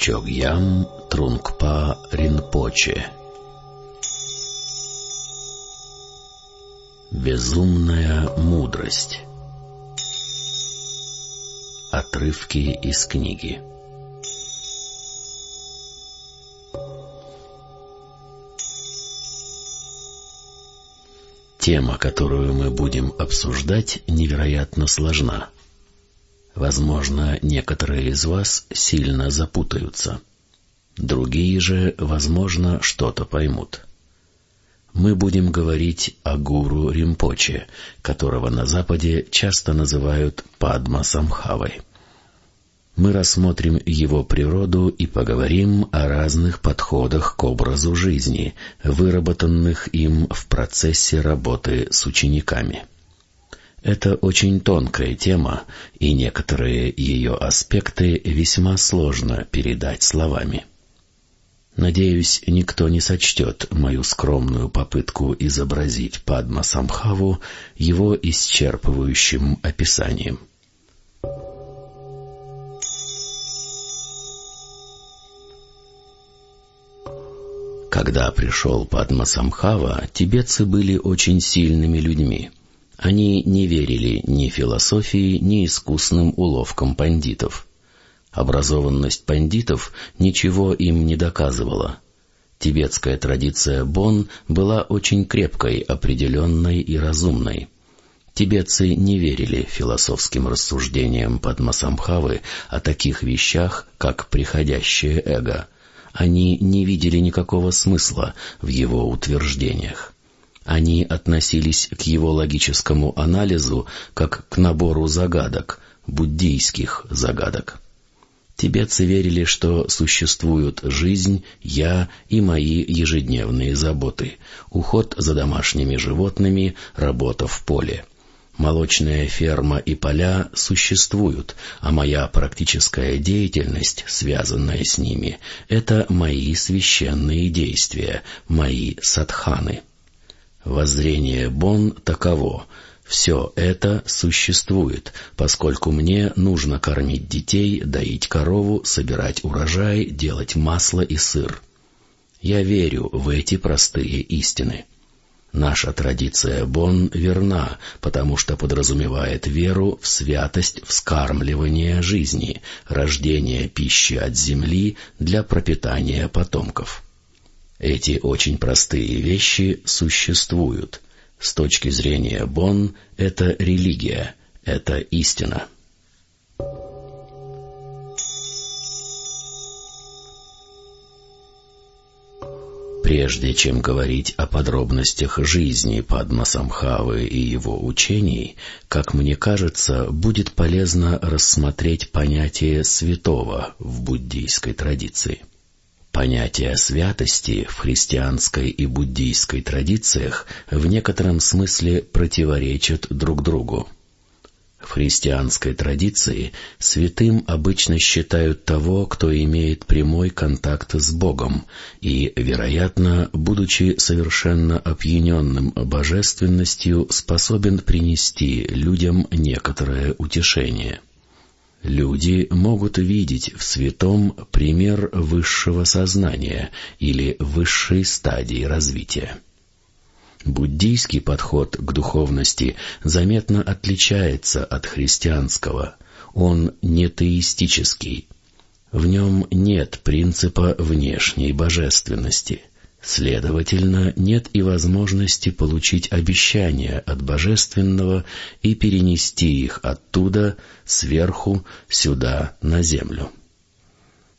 Чогьям Трунгпа Ринпоче. Безумная мудрость. Отрывки из книги. Тема, которую мы будем обсуждать, невероятно сложна. Возможно, некоторые из вас сильно запутаются. Другие же, возможно, что-то поймут. Мы будем говорить о гуру Римпоче, которого на Западе часто называют Падма Самхавой мы рассмотрим его природу и поговорим о разных подходах к образу жизни, выработанных им в процессе работы с учениками. Это очень тонкая тема, и некоторые ее аспекты весьма сложно передать словами. Надеюсь, никто не сочтет мою скромную попытку изобразить Падма Самхаву его исчерпывающим описанием. Когда пришел Падма Самхава, тибетцы были очень сильными людьми. Они не верили ни философии, ни искусным уловкам пандитов. Образованность пандитов ничего им не доказывала. Тибетская традиция Бон была очень крепкой, определенной и разумной. Тибетцы не верили философским рассуждениям Падмасамхавы о таких вещах, как приходящее эго — они не видели никакого смысла в его утверждениях. Они относились к его логическому анализу как к набору загадок, буддийских загадок. Тибетцы верили, что существуют жизнь, я и мои ежедневные заботы, уход за домашними животными, работа в поле. Молочная ферма и поля существуют, а моя практическая деятельность, связанная с ними, это мои священные действия, мои садханы. Воззрение Бон таково. Все это существует, поскольку мне нужно кормить детей, доить корову, собирать урожай, делать масло и сыр. Я верю в эти простые истины. Наша традиция Бон верна, потому что подразумевает веру в святость вскармливания жизни, рождения пищи от земли для пропитания потомков. Эти очень простые вещи существуют. С точки зрения Бон это религия, это истина. Прежде чем говорить о подробностях жизни Падмасамхавы и его учений, как мне кажется, будет полезно рассмотреть понятие святого в буддийской традиции. Понятия святости в христианской и буддийской традициях в некотором смысле противоречат друг другу. В христианской традиции святым обычно считают того, кто имеет прямой контакт с Богом и, вероятно, будучи совершенно опьяненным божественностью, способен принести людям некоторое утешение. Люди могут видеть в святом пример высшего сознания или высшей стадии развития. Буддийский подход к духовности заметно отличается от христианского. Он не теистический. В нем нет принципа внешней божественности. Следовательно, нет и возможности получить обещания от Божественного и перенести их оттуда, сверху, сюда, на землю.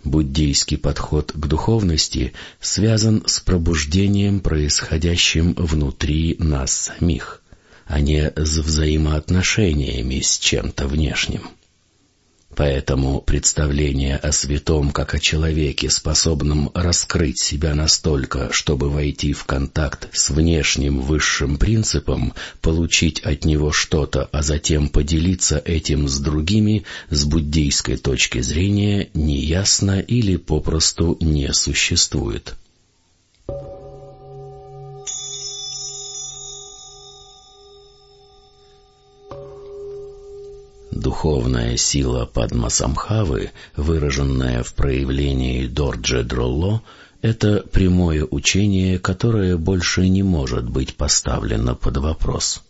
Буддийский подход к духовности связан с пробуждением, происходящим внутри нас самих, а не с взаимоотношениями с чем-то внешним. Поэтому представление о святом как о человеке, способном раскрыть себя настолько, чтобы войти в контакт с внешним высшим принципом, получить от него что-то, а затем поделиться этим с другими, с буддийской точки зрения неясно или попросту не существует. Духовная сила Падмасамхавы, выраженная в проявлении Дорджи Дролло, это прямое учение, которое больше не может быть поставлено под вопрос.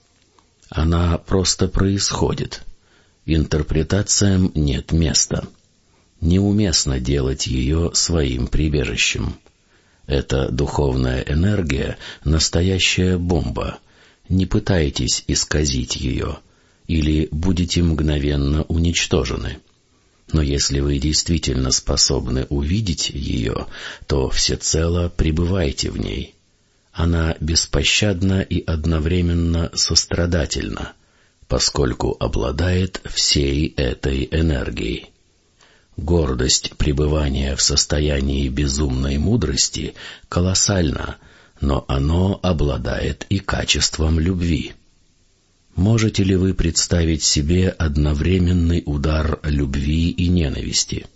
Она просто происходит. Интерпретациям нет места. Неуместно делать ее своим прибежищем. Эта духовная энергия — настоящая бомба. Не пытайтесь исказить ее, или будете мгновенно уничтожены. Но если вы действительно способны увидеть ее, то всецело пребывайте в ней. Она беспощадна и одновременно сострадательна, поскольку обладает всей этой энергией. Гордость пребывания в состоянии безумной мудрости колоссальна, но оно обладает и качеством любви. Можете ли вы представить себе одновременный удар любви и ненависти?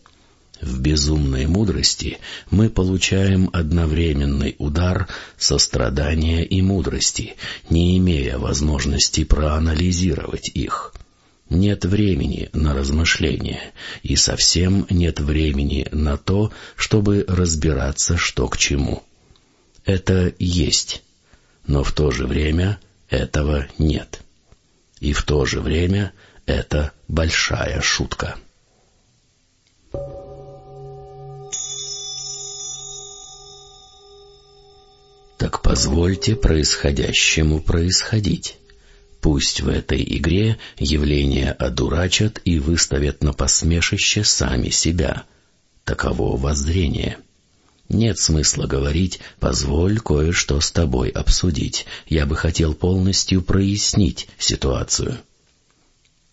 В безумной мудрости мы получаем одновременный удар сострадания и мудрости, не имея возможности проанализировать их. Нет времени на размышления, и совсем нет времени на то, чтобы разбираться, что к чему. Это есть, но в то же время этого нет и в то же время это большая шутка. Так позвольте происходящему происходить. Пусть в этой игре явления одурачат и выставят на посмешище сами себя. Таково воззрение. Нет смысла говорить «позволь кое-что с тобой обсудить, я бы хотел полностью прояснить ситуацию».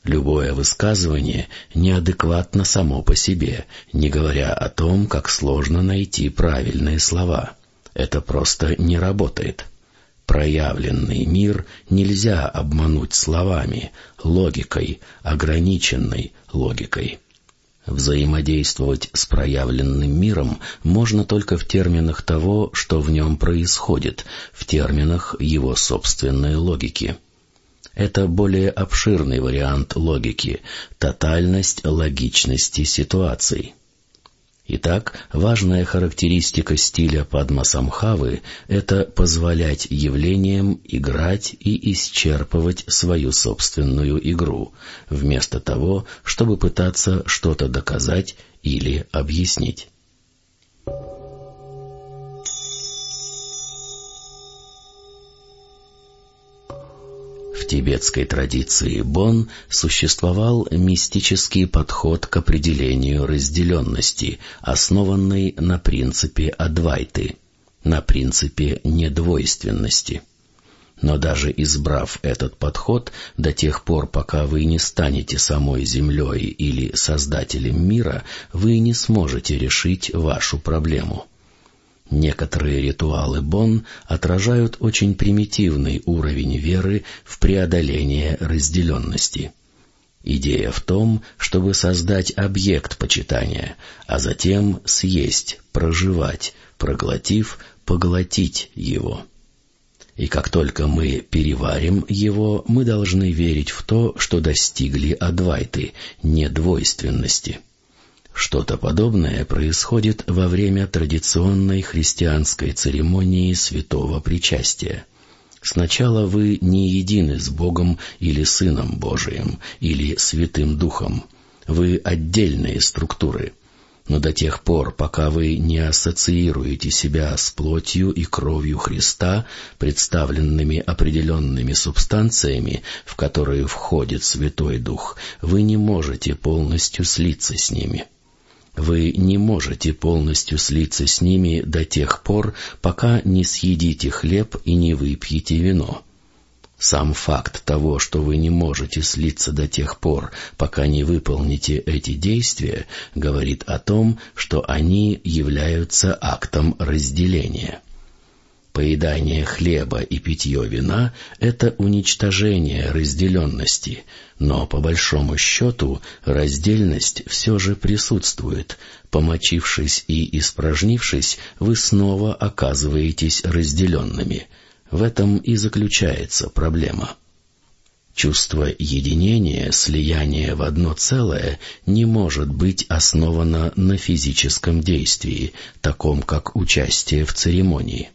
Любое высказывание неадекватно само по себе, не говоря о том, как сложно найти правильные слова. Это просто не работает. Проявленный мир нельзя обмануть словами, логикой, ограниченной логикой. Взаимодействовать с проявленным миром можно только в терминах того, что в нем происходит, в терминах его собственной логики. Это более обширный вариант логики, тотальность логичности ситуаций. Итак, важная характеристика стиля Падмасамхавы — это позволять явлениям играть и исчерпывать свою собственную игру, вместо того, чтобы пытаться что-то доказать или объяснить. В тибетской традиции Бон существовал мистический подход к определению разделенности, основанный на принципе Адвайты, на принципе недвойственности. Но даже избрав этот подход, до тех пор, пока вы не станете самой землей или создателем мира, вы не сможете решить вашу проблему. Некоторые ритуалы Бон отражают очень примитивный уровень веры в преодоление разделенности. Идея в том, чтобы создать объект почитания, а затем съесть, проживать, проглотив, поглотить его. И как только мы переварим его, мы должны верить в то, что достигли Адвайты, недвойственности. Что-то подобное происходит во время традиционной христианской церемонии святого причастия. Сначала вы не едины с Богом или Сыном Божиим, или Святым Духом. Вы отдельные структуры. Но до тех пор, пока вы не ассоциируете себя с плотью и кровью Христа, представленными определенными субстанциями, в которые входит Святой Дух, вы не можете полностью слиться с ними. Вы не можете полностью слиться с ними до тех пор, пока не съедите хлеб и не выпьете вино. Сам факт того, что вы не можете слиться до тех пор, пока не выполните эти действия, говорит о том, что они являются актом разделения. Поедание хлеба и питье вина — это уничтожение разделенности, но по большому счету раздельность все же присутствует. Помочившись и испражнившись, вы снова оказываетесь разделенными. В этом и заключается проблема. Чувство единения, слияния в одно целое не может быть основано на физическом действии, таком как участие в церемонии.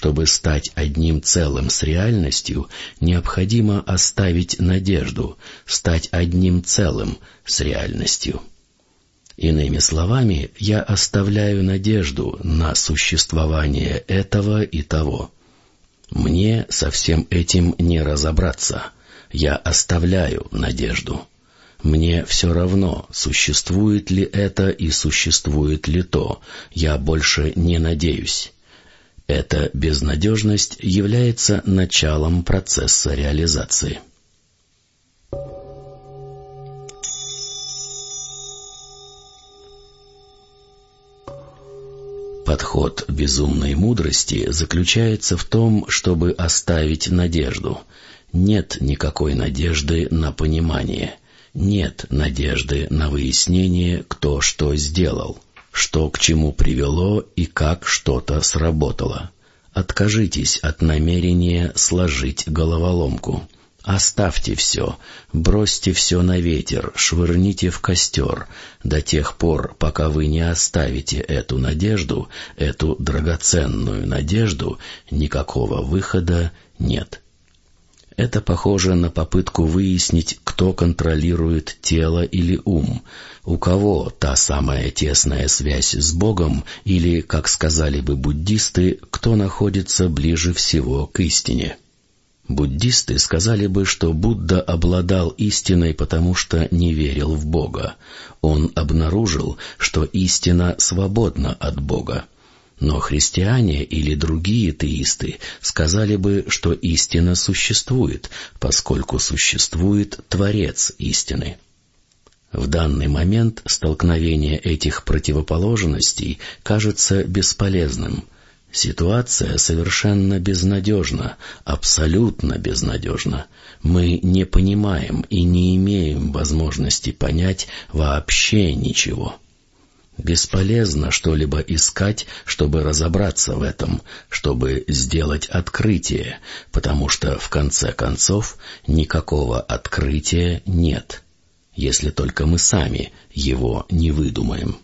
Чтобы стать одним целым с реальностью, необходимо оставить надежду, стать одним целым с реальностью. Иными словами, я оставляю надежду на существование этого и того. Мне со всем этим не разобраться — я оставляю надежду. Мне все равно, существует ли это и существует ли то, я больше не надеюсь. Эта безнадежность является началом процесса реализации. Подход безумной мудрости заключается в том, чтобы оставить надежду — нет никакой надежды на понимание, нет надежды на выяснение, кто что сделал, что к чему привело и как что-то сработало. Откажитесь от намерения сложить головоломку. Оставьте все, бросьте все на ветер, швырните в костер, до тех пор, пока вы не оставите эту надежду, эту драгоценную надежду, никакого выхода нет. Это похоже на попытку выяснить, кто контролирует тело или ум, у кого та самая тесная связь с Богом или, как сказали бы буддисты, кто находится ближе всего к истине. Буддисты сказали бы, что Будда обладал истиной, потому что не верил в Бога. Он обнаружил, что истина свободна от Бога. Но христиане или другие теисты сказали бы, что истина существует, поскольку существует Творец истины. В данный момент столкновение этих противоположностей кажется бесполезным. Ситуация совершенно безнадежна, абсолютно безнадежна. Мы не понимаем и не имеем возможности понять вообще ничего. Бесполезно что-либо искать, чтобы разобраться в этом, чтобы сделать открытие, потому что, в конце концов, никакого открытия нет, если только мы сами его не выдумаем.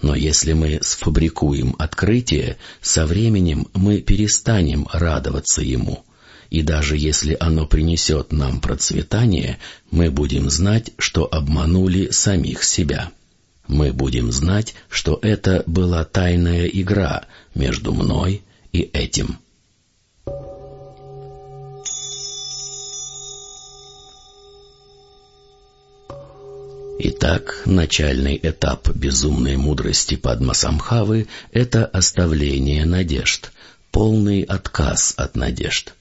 Но если мы сфабрикуем открытие, со временем мы перестанем радоваться ему, и даже если оно принесет нам процветание, мы будем знать, что обманули самих себя мы будем знать, что это была тайная игра между мной и этим. Итак, начальный этап безумной мудрости Падмасамхавы — это оставление надежд, полный отказ от надежд.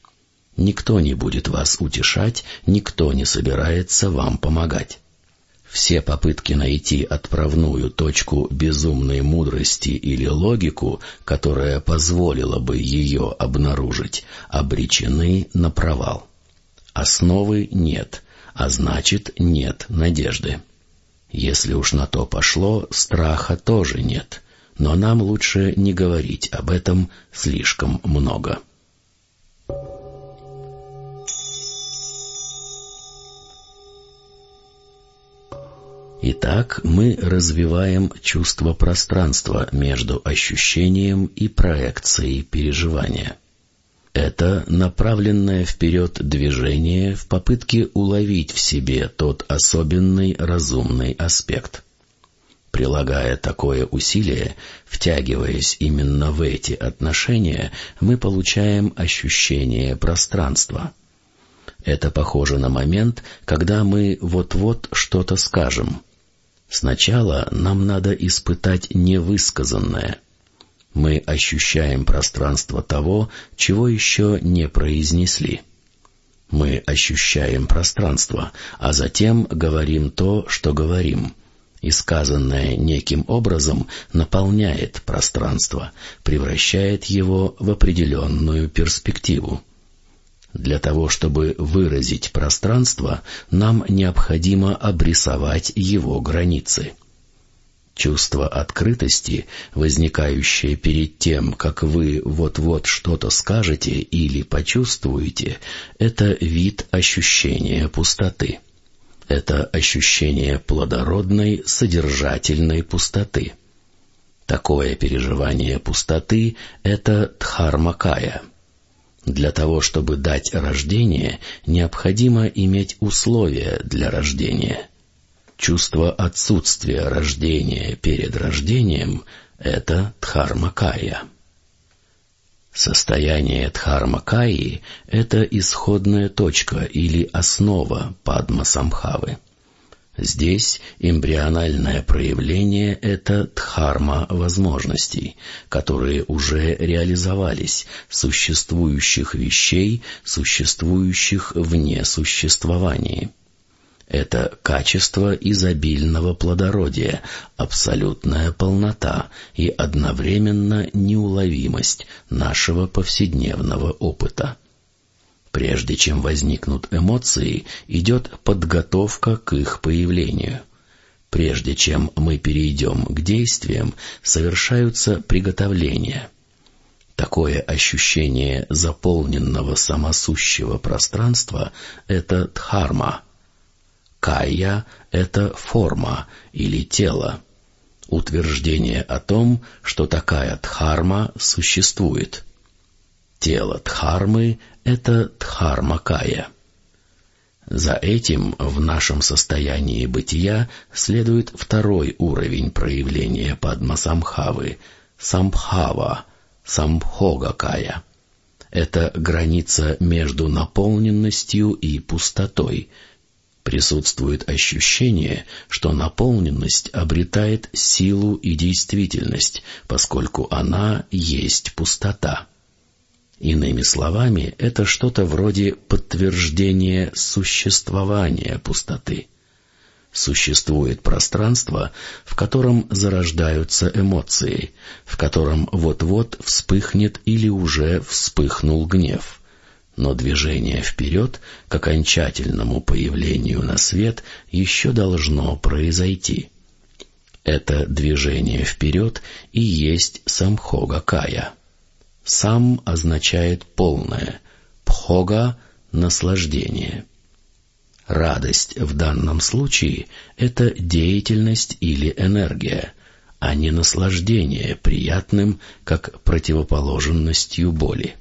Никто не будет вас утешать, никто не собирается вам помогать. Все попытки найти отправную точку безумной мудрости или логику, которая позволила бы ее обнаружить, обречены на провал. Основы нет, а значит нет надежды. Если уж на то пошло, страха тоже нет, но нам лучше не говорить об этом слишком много. Итак, мы развиваем чувство пространства между ощущением и проекцией переживания. Это направленное вперед движение в попытке уловить в себе тот особенный разумный аспект. Прилагая такое усилие, втягиваясь именно в эти отношения, мы получаем ощущение пространства. Это похоже на момент, когда мы вот-вот что-то скажем, Сначала нам надо испытать невысказанное. Мы ощущаем пространство того, чего еще не произнесли. Мы ощущаем пространство, а затем говорим то, что говорим. И сказанное неким образом наполняет пространство, превращает его в определенную перспективу. Для того, чтобы выразить пространство, нам необходимо обрисовать его границы. Чувство открытости, возникающее перед тем, как вы вот-вот что-то скажете или почувствуете, это вид ощущения пустоты. Это ощущение плодородной, содержательной пустоты. Такое переживание пустоты — это дхармакая. Для того, чтобы дать рождение, необходимо иметь условия для рождения — Чувство отсутствия рождения перед рождением — это дхармакая. Состояние дхармакаи — это исходная точка или основа падма-самхавы. Здесь эмбриональное проявление — это дхарма возможностей, которые уже реализовались, существующих вещей, существующих вне существования. Это качество изобильного плодородия, абсолютная полнота и одновременно неуловимость нашего повседневного опыта. Прежде чем возникнут эмоции, идет подготовка к их появлению. Прежде чем мы перейдем к действиям, совершаются приготовления. Такое ощущение заполненного самосущего пространства — это дхарма — Кая — это форма или тело. Утверждение о том, что такая дхарма существует. Тело дхармы — это дхарма-кая. За этим в нашем состоянии бытия следует второй уровень проявления падмасамхавы — самбхава, самбхога-кая. Это граница между наполненностью и пустотой — присутствует ощущение, что наполненность обретает силу и действительность, поскольку она есть пустота. Иными словами, это что-то вроде подтверждения существования пустоты. Существует пространство, в котором зарождаются эмоции, в котором вот-вот вспыхнет или уже вспыхнул гнев — но движение вперед к окончательному появлению на свет еще должно произойти. Это движение вперед и есть самхога кая. Сам означает полное, пхога — наслаждение. Радость в данном случае — это деятельность или энергия, а не наслаждение приятным, как противоположностью боли.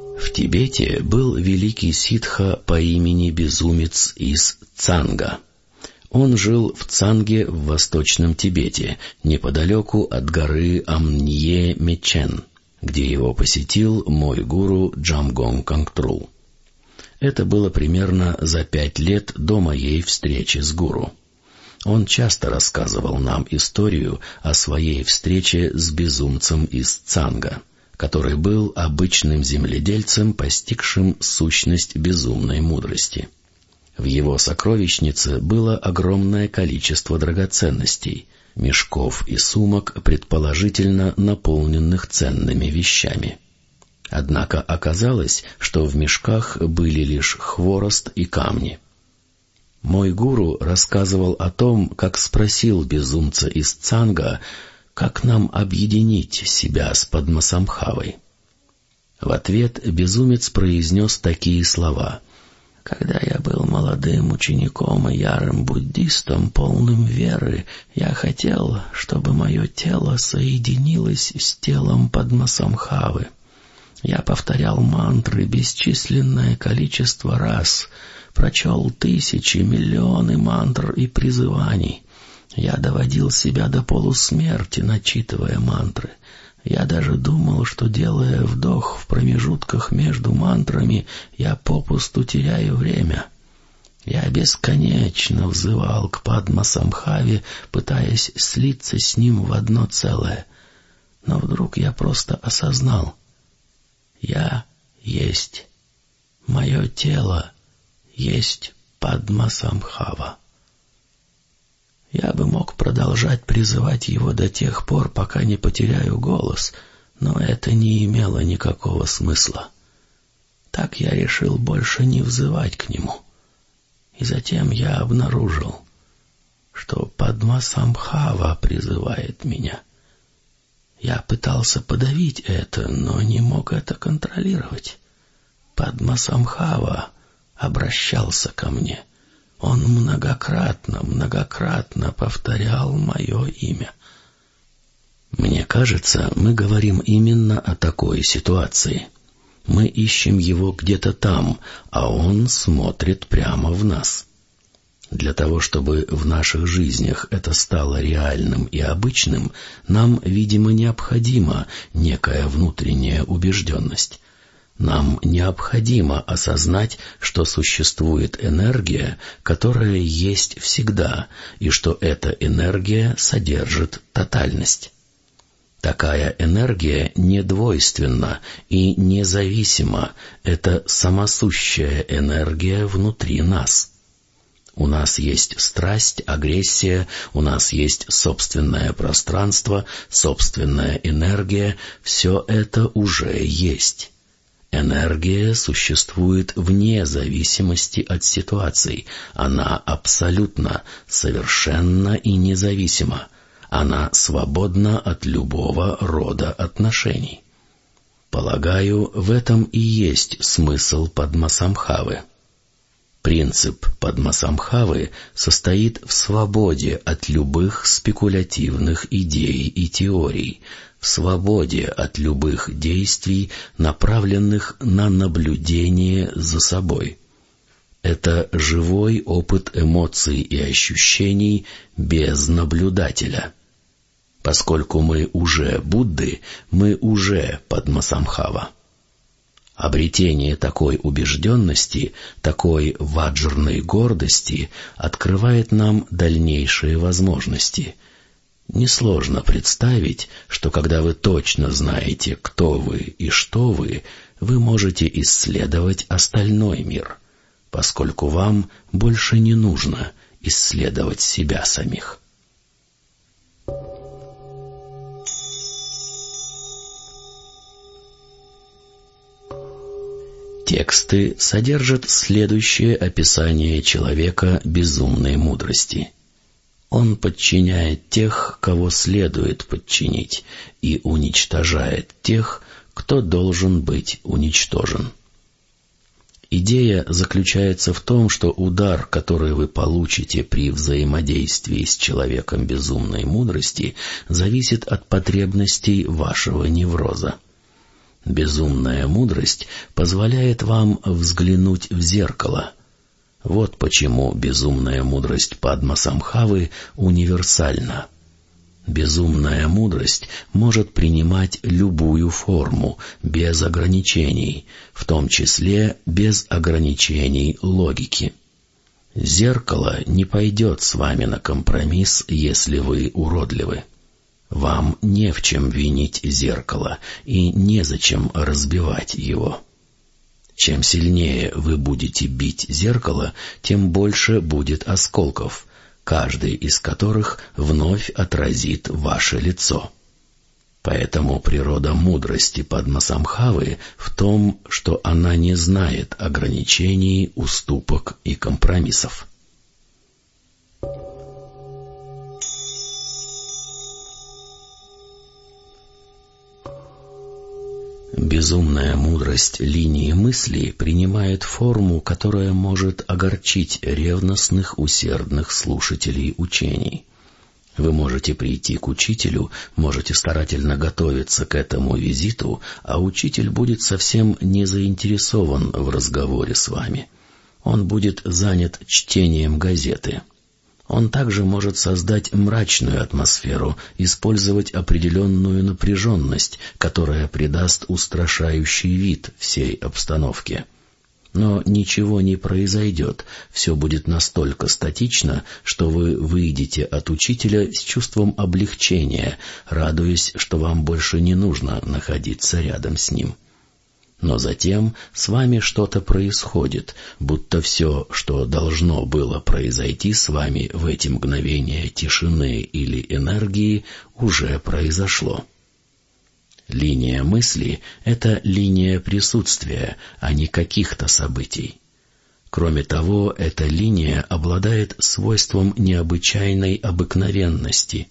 В Тибете был великий ситха по имени Безумец из Цанга. Он жил в Цанге в Восточном Тибете, неподалеку от горы Амнье-Мечен, где его посетил мой гуру Джамгон Кангтрул. Это было примерно за пять лет до моей встречи с гуру. Он часто рассказывал нам историю о своей встрече с безумцем из Цанга который был обычным земледельцем, постигшим сущность безумной мудрости. В его сокровищнице было огромное количество драгоценностей, мешков и сумок, предположительно наполненных ценными вещами. Однако оказалось, что в мешках были лишь хворост и камни. Мой гуру рассказывал о том, как спросил безумца из Цанга, как нам объединить себя с Падмасамхавой? В ответ безумец произнес такие слова. «Когда я был молодым учеником и ярым буддистом, полным веры, я хотел, чтобы мое тело соединилось с телом Падмасамхавы. Я повторял мантры бесчисленное количество раз, прочел тысячи, миллионы мантр и призываний». Я доводил себя до полусмерти, начитывая мантры. Я даже думал, что, делая вдох в промежутках между мантрами, я попусту теряю время. Я бесконечно взывал к Падма-самхаве, пытаясь слиться с ним в одно целое. Но вдруг я просто осознал. Я есть. Мое тело есть Падма-самхава. Я бы мог продолжать призывать его до тех пор, пока не потеряю голос, но это не имело никакого смысла. Так я решил больше не взывать к нему. И затем я обнаружил, что Падмасамхава призывает меня. Я пытался подавить это, но не мог это контролировать. Падмасамхава обращался ко мне. Он многократно, многократно повторял мое имя. Мне кажется, мы говорим именно о такой ситуации. Мы ищем его где-то там, а он смотрит прямо в нас. Для того, чтобы в наших жизнях это стало реальным и обычным, нам, видимо, необходима некая внутренняя убежденность. Нам необходимо осознать, что существует энергия, которая есть всегда, и что эта энергия содержит тотальность. Такая энергия не двойственна и независима, это самосущая энергия внутри нас. У нас есть страсть, агрессия, у нас есть собственное пространство, собственная энергия, все это уже есть. Энергия существует вне зависимости от ситуаций, она абсолютно, совершенно и независима. Она свободна от любого рода отношений. Полагаю, в этом и есть смысл Падмасамхавы. Принцип Падмасамхавы состоит в свободе от любых спекулятивных идей и теорий, свободе от любых действий, направленных на наблюдение за собой. Это живой опыт эмоций и ощущений без наблюдателя. Поскольку мы уже Будды, мы уже Падмасамхава. Обретение такой убежденности, такой ваджрной гордости открывает нам дальнейшие возможности. Несложно представить, что когда вы точно знаете, кто вы и что вы, вы можете исследовать остальной мир, поскольку вам больше не нужно исследовать себя самих. Тексты содержат следующее описание человека безумной мудрости. Он подчиняет тех, кого следует подчинить, и уничтожает тех, кто должен быть уничтожен. Идея заключается в том, что удар, который вы получите при взаимодействии с человеком безумной мудрости, зависит от потребностей вашего невроза. Безумная мудрость позволяет вам взглянуть в зеркало. Вот почему безумная мудрость Падма Самхавы универсальна. Безумная мудрость может принимать любую форму, без ограничений, в том числе без ограничений логики. Зеркало не пойдет с вами на компромисс, если вы уродливы. Вам не в чем винить зеркало и незачем разбивать его. Чем сильнее вы будете бить зеркало, тем больше будет осколков, каждый из которых вновь отразит ваше лицо. Поэтому природа мудрости Падмасамхавы в том, что она не знает ограничений, уступок и компромиссов. Безумная мудрость линии мысли принимает форму, которая может огорчить ревностных, усердных слушателей учений. Вы можете прийти к учителю, можете старательно готовиться к этому визиту, а учитель будет совсем не заинтересован в разговоре с вами. Он будет занят чтением газеты. Он также может создать мрачную атмосферу, использовать определенную напряженность, которая придаст устрашающий вид всей обстановке. Но ничего не произойдет, все будет настолько статично, что вы выйдете от учителя с чувством облегчения, радуясь, что вам больше не нужно находиться рядом с ним. Но затем с вами что-то происходит, будто все, что должно было произойти с вами в эти мгновения тишины или энергии, уже произошло. Линия мысли — это линия присутствия, а не каких-то событий. Кроме того, эта линия обладает свойством необычайной обыкновенности.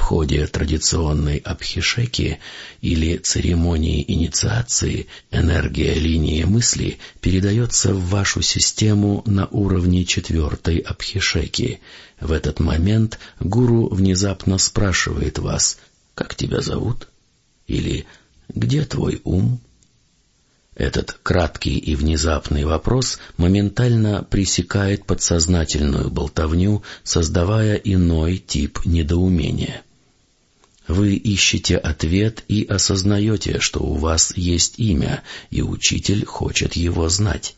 В ходе традиционной абхишеки или церемонии инициации энергия линии мысли передается в вашу систему на уровне четвертой абхишеки. В этот момент гуру внезапно спрашивает вас «Как тебя зовут?» или «Где твой ум?» Этот краткий и внезапный вопрос моментально пресекает подсознательную болтовню, создавая иной тип недоумения. Вы ищете ответ и осознаете, что у вас есть имя, и учитель хочет его знать.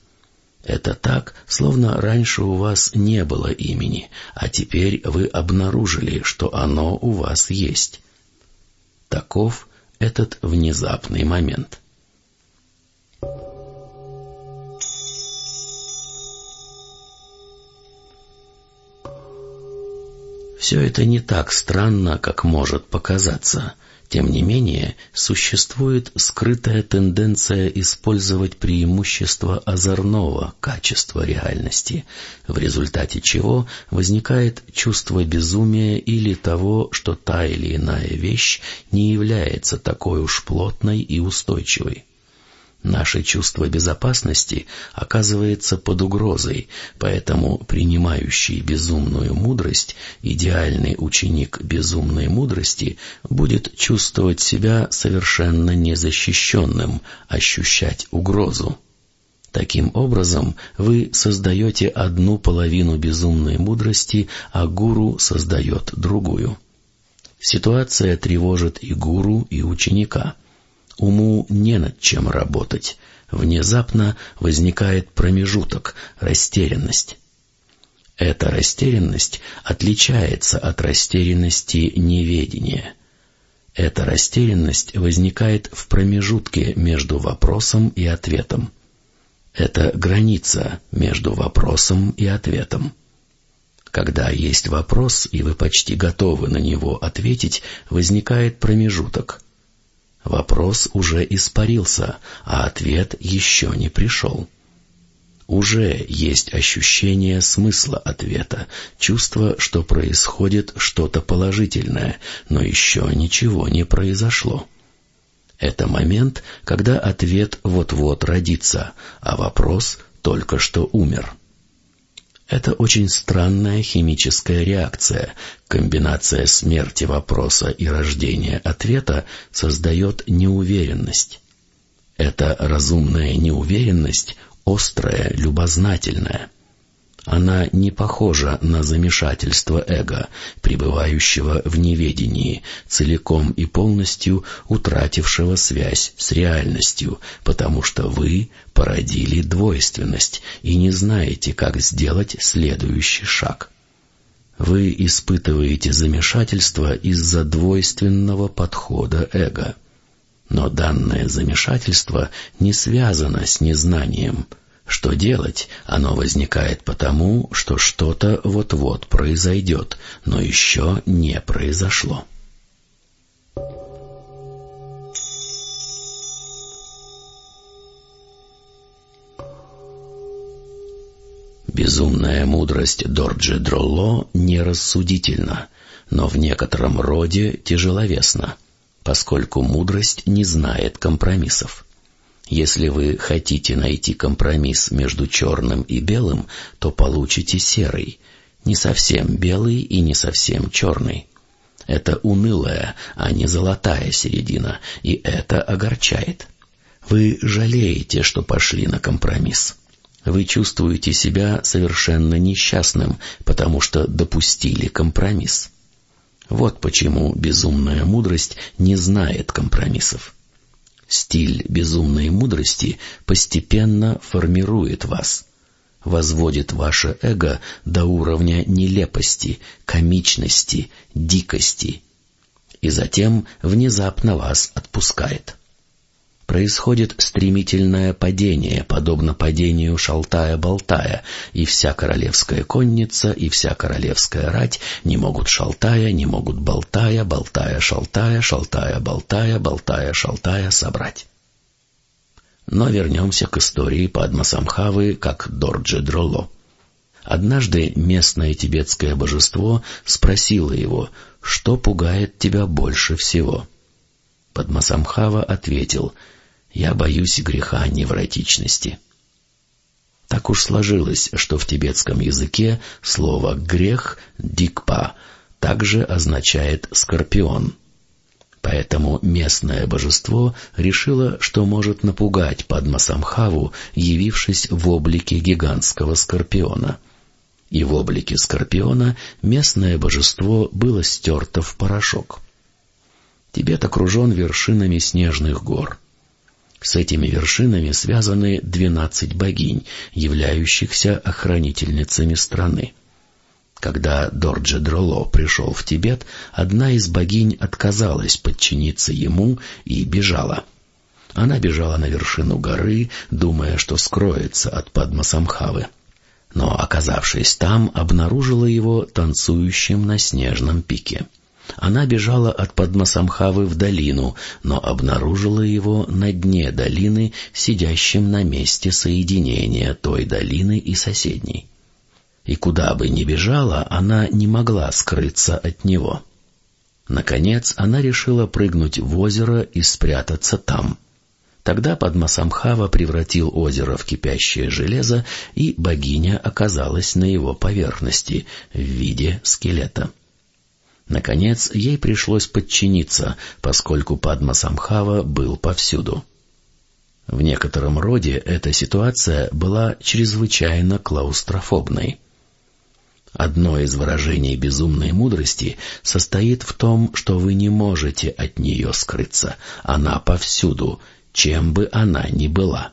Это так, словно раньше у вас не было имени, а теперь вы обнаружили, что оно у вас есть. Таков этот внезапный момент. Все это не так странно, как может показаться. Тем не менее, существует скрытая тенденция использовать преимущество озорного качества реальности, в результате чего возникает чувство безумия или того, что та или иная вещь не является такой уж плотной и устойчивой. Наше чувство безопасности оказывается под угрозой, поэтому принимающий безумную мудрость, идеальный ученик безумной мудрости, будет чувствовать себя совершенно незащищенным, ощущать угрозу. Таким образом, вы создаете одну половину безумной мудрости, а гуру создает другую. Ситуация тревожит и гуру, и ученика – Уму не над чем работать. Внезапно возникает промежуток, растерянность. Эта растерянность отличается от растерянности неведения. Эта растерянность возникает в промежутке между вопросом и ответом. Это граница между вопросом и ответом. Когда есть вопрос, и вы почти готовы на него ответить, возникает промежуток. Вопрос уже испарился, а ответ еще не пришел. Уже есть ощущение смысла ответа, чувство, что происходит что-то положительное, но еще ничего не произошло. Это момент, когда ответ вот-вот родится, а вопрос только что умер. Это очень странная химическая реакция. Комбинация смерти вопроса и рождения ответа создает неуверенность. Эта разумная неуверенность острая, любознательная – она не похожа на замешательство эго, пребывающего в неведении, целиком и полностью утратившего связь с реальностью, потому что вы породили двойственность и не знаете, как сделать следующий шаг. Вы испытываете замешательство из-за двойственного подхода эго. Но данное замешательство не связано с незнанием – что делать? Оно возникает потому, что что-то вот-вот произойдет, но еще не произошло. Безумная мудрость Дорджи Дролло нерассудительна, но в некотором роде тяжеловесна, поскольку мудрость не знает компромиссов. Если вы хотите найти компромисс между черным и белым, то получите серый, не совсем белый и не совсем черный. Это унылая, а не золотая середина, и это огорчает. Вы жалеете, что пошли на компромисс. Вы чувствуете себя совершенно несчастным, потому что допустили компромисс. Вот почему безумная мудрость не знает компромиссов. Стиль безумной мудрости постепенно формирует вас, возводит ваше эго до уровня нелепости, комичности, дикости, и затем внезапно вас отпускает. Происходит стремительное падение, подобно падению шалтая-болтая, и вся королевская конница, и вся королевская рать не могут шалтая, не могут болтая, болтая, шалтая, шалтая, болтая, болтая, шалтая собрать. Но вернемся к истории Падмасамхавы как Дорджи Дроло. Однажды местное тибетское божество спросило его, что пугает тебя больше всего. Падмасамхава ответил, «Я боюсь греха невротичности». Так уж сложилось, что в тибетском языке слово «грех» — «дикпа» также означает «скорпион». Поэтому местное божество решило, что может напугать Падмасамхаву, явившись в облике гигантского скорпиона. И в облике скорпиона местное божество было стерто в порошок. Тибет окружен вершинами снежных гор. С этими вершинами связаны двенадцать богинь, являющихся охранительницами страны. Когда Дорджи Дроло пришел в Тибет, одна из богинь отказалась подчиниться ему и бежала. Она бежала на вершину горы, думая, что скроется от Падмасамхавы. Но, оказавшись там, обнаружила его танцующим на снежном пике. Она бежала от Падмасамхавы в долину, но обнаружила его на дне долины, сидящим на месте соединения той долины и соседней и куда бы ни бежала, она не могла скрыться от него. Наконец она решила прыгнуть в озеро и спрятаться там. Тогда Падмасамхава превратил озеро в кипящее железо, и богиня оказалась на его поверхности в виде скелета. Наконец ей пришлось подчиниться, поскольку Падмасамхава был повсюду. В некотором роде эта ситуация была чрезвычайно клаустрофобной. Одно из выражений безумной мудрости состоит в том, что вы не можете от нее скрыться. Она повсюду, чем бы она ни была.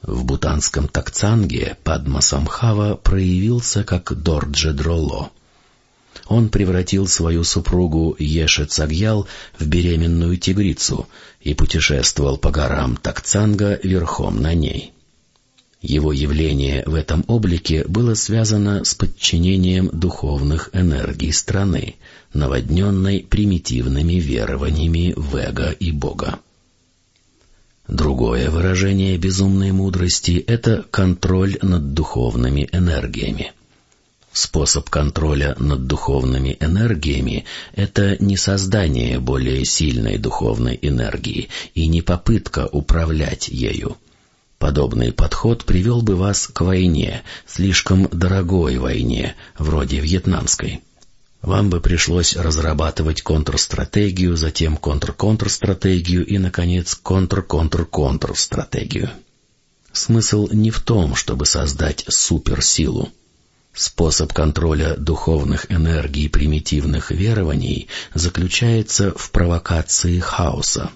В бутанском такцанге Падмасамхава проявился как Дорджи Дроло. Он превратил свою супругу Еше Цагьял в беременную тигрицу и путешествовал по горам Такцанга верхом на ней. Его явление в этом облике было связано с подчинением духовных энергий страны, наводненной примитивными верованиями в эго и Бога. Другое выражение безумной мудрости — это контроль над духовными энергиями. Способ контроля над духовными энергиями — это не создание более сильной духовной энергии и не попытка управлять ею. Подобный подход привел бы вас к войне, слишком дорогой войне, вроде вьетнамской. Вам бы пришлось разрабатывать контрстратегию, затем контр-контрстратегию и, наконец, контр-контр-контрстратегию. Смысл не в том, чтобы создать суперсилу. Способ контроля духовных энергий примитивных верований заключается в провокации хаоса.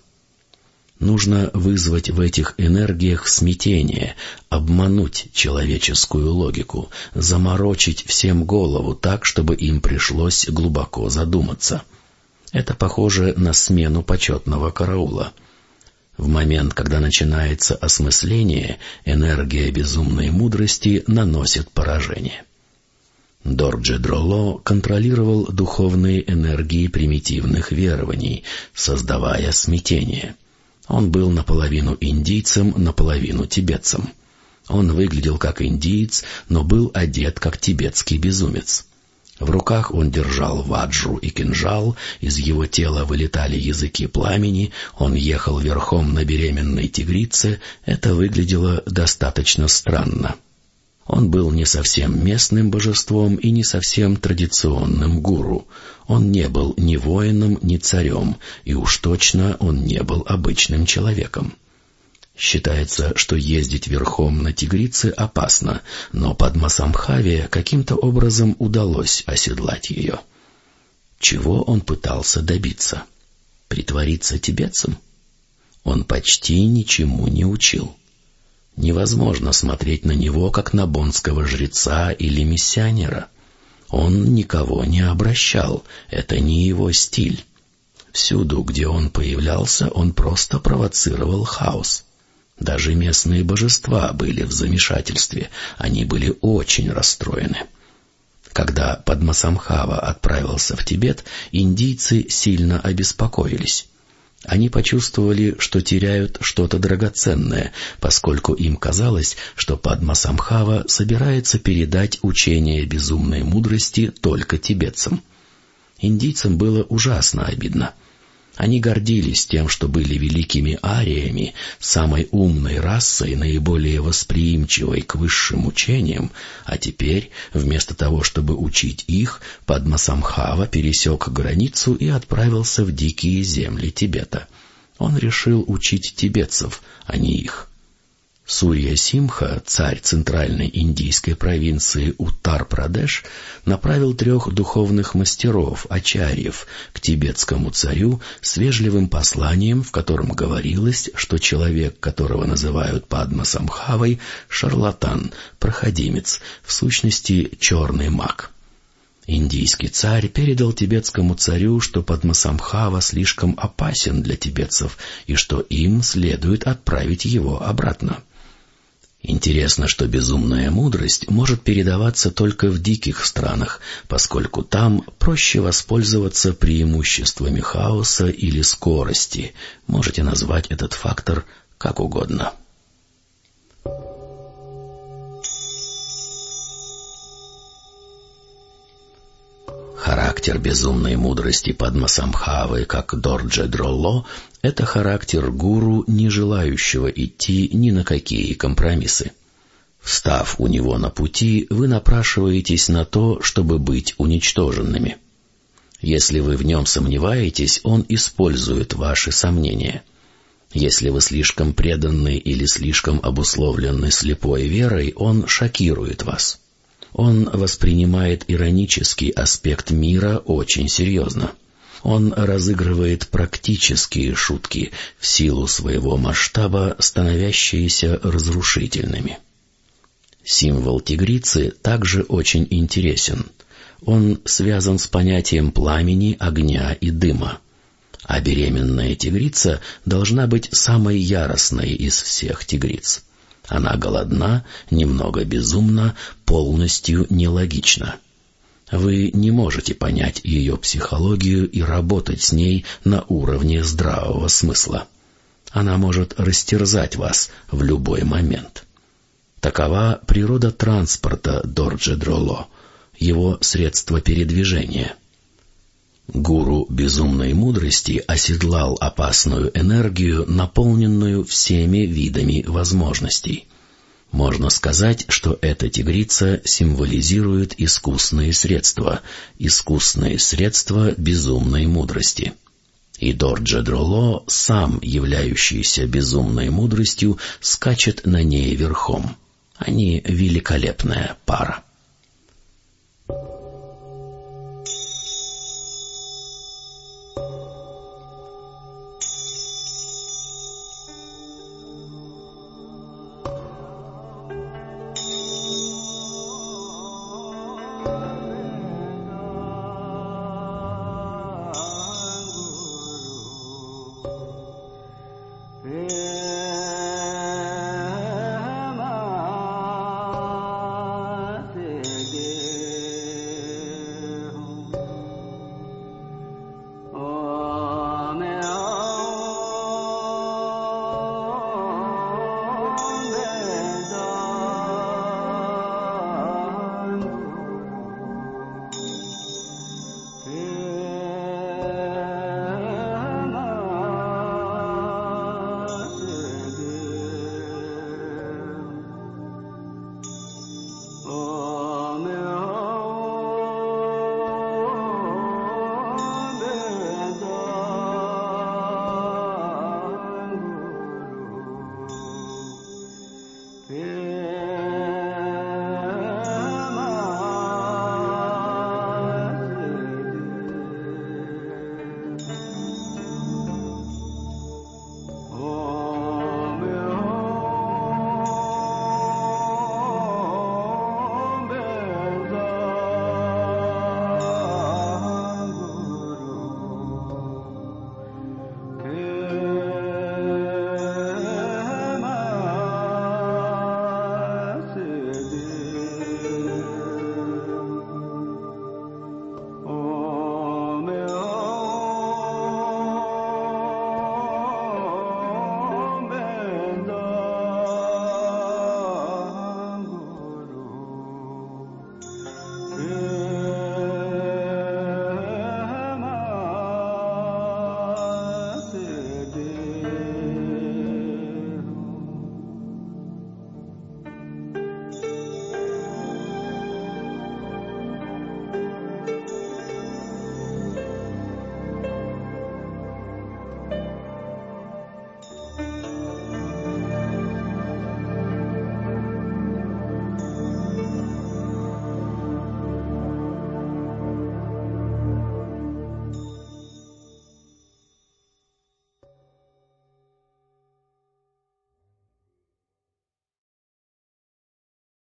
Нужно вызвать в этих энергиях смятение, обмануть человеческую логику, заморочить всем голову так, чтобы им пришлось глубоко задуматься. Это похоже на смену почетного караула. В момент, когда начинается осмысление, энергия безумной мудрости наносит поражение. Дорджи Дроло контролировал духовные энергии примитивных верований, создавая смятение — он был наполовину индийцем, наполовину тибетцем. Он выглядел как индиец, но был одет как тибетский безумец. В руках он держал ваджру и кинжал, из его тела вылетали языки пламени, он ехал верхом на беременной тигрице, это выглядело достаточно странно. Он был не совсем местным божеством и не совсем традиционным гуру. Он не был ни воином, ни царем, и уж точно он не был обычным человеком. Считается, что ездить верхом на тигрице опасно, но под Масамхаве каким-то образом удалось оседлать ее. Чего он пытался добиться? Притвориться тибетцем? Он почти ничему не учил. Невозможно смотреть на него, как на бонского жреца или миссионера. Он никого не обращал, это не его стиль. Всюду, где он появлялся, он просто провоцировал хаос. Даже местные божества были в замешательстве, они были очень расстроены. Когда Падмасамхава отправился в Тибет, индийцы сильно обеспокоились. Они почувствовали, что теряют что-то драгоценное, поскольку им казалось, что Падмасамхава собирается передать учение безумной мудрости только тибетцам. Индийцам было ужасно обидно — они гордились тем, что были великими ариями, самой умной расой, наиболее восприимчивой к высшим учениям, а теперь, вместо того, чтобы учить их, Падмасамхава пересек границу и отправился в дикие земли Тибета. Он решил учить тибетцев, а не их. Сурья Симха, царь центральной индийской провинции Уттар-Прадеш, направил трех духовных мастеров, ачарьев, к тибетскому царю с вежливым посланием, в котором говорилось, что человек, которого называют Падмасамхавой, шарлатан, проходимец, в сущности черный маг. Индийский царь передал тибетскому царю, что Падмасамхава слишком опасен для тибетцев и что им следует отправить его обратно. Интересно, что безумная мудрость может передаваться только в диких странах, поскольку там проще воспользоваться преимуществами хаоса или скорости. Можете назвать этот фактор как угодно. Характер безумной мудрости Падмасамхавы, как Дорджи Дролло, это характер гуру, не желающего идти ни на какие компромиссы. Встав у него на пути, вы напрашиваетесь на то, чтобы быть уничтоженными. Если вы в нем сомневаетесь, он использует ваши сомнения. Если вы слишком преданы или слишком обусловлены слепой верой, он шокирует вас. Он воспринимает иронический аспект мира очень серьезно. Он разыгрывает практические шутки в силу своего масштаба, становящиеся разрушительными. Символ тигрицы также очень интересен. Он связан с понятием пламени, огня и дыма. А беременная тигрица должна быть самой яростной из всех тигриц. Она голодна, немного безумна, полностью нелогична. Вы не можете понять ее психологию и работать с ней на уровне здравого смысла. Она может растерзать вас в любой момент. Такова природа транспорта Дорджи Дроло, его средство передвижения — Гуру безумной мудрости оседлал опасную энергию, наполненную всеми видами возможностей. Можно сказать, что эта тигрица символизирует искусные средства, искусные средства безумной мудрости. И Дорджа Дроло, сам являющийся безумной мудростью, скачет на ней верхом. Они великолепная пара. Yeah.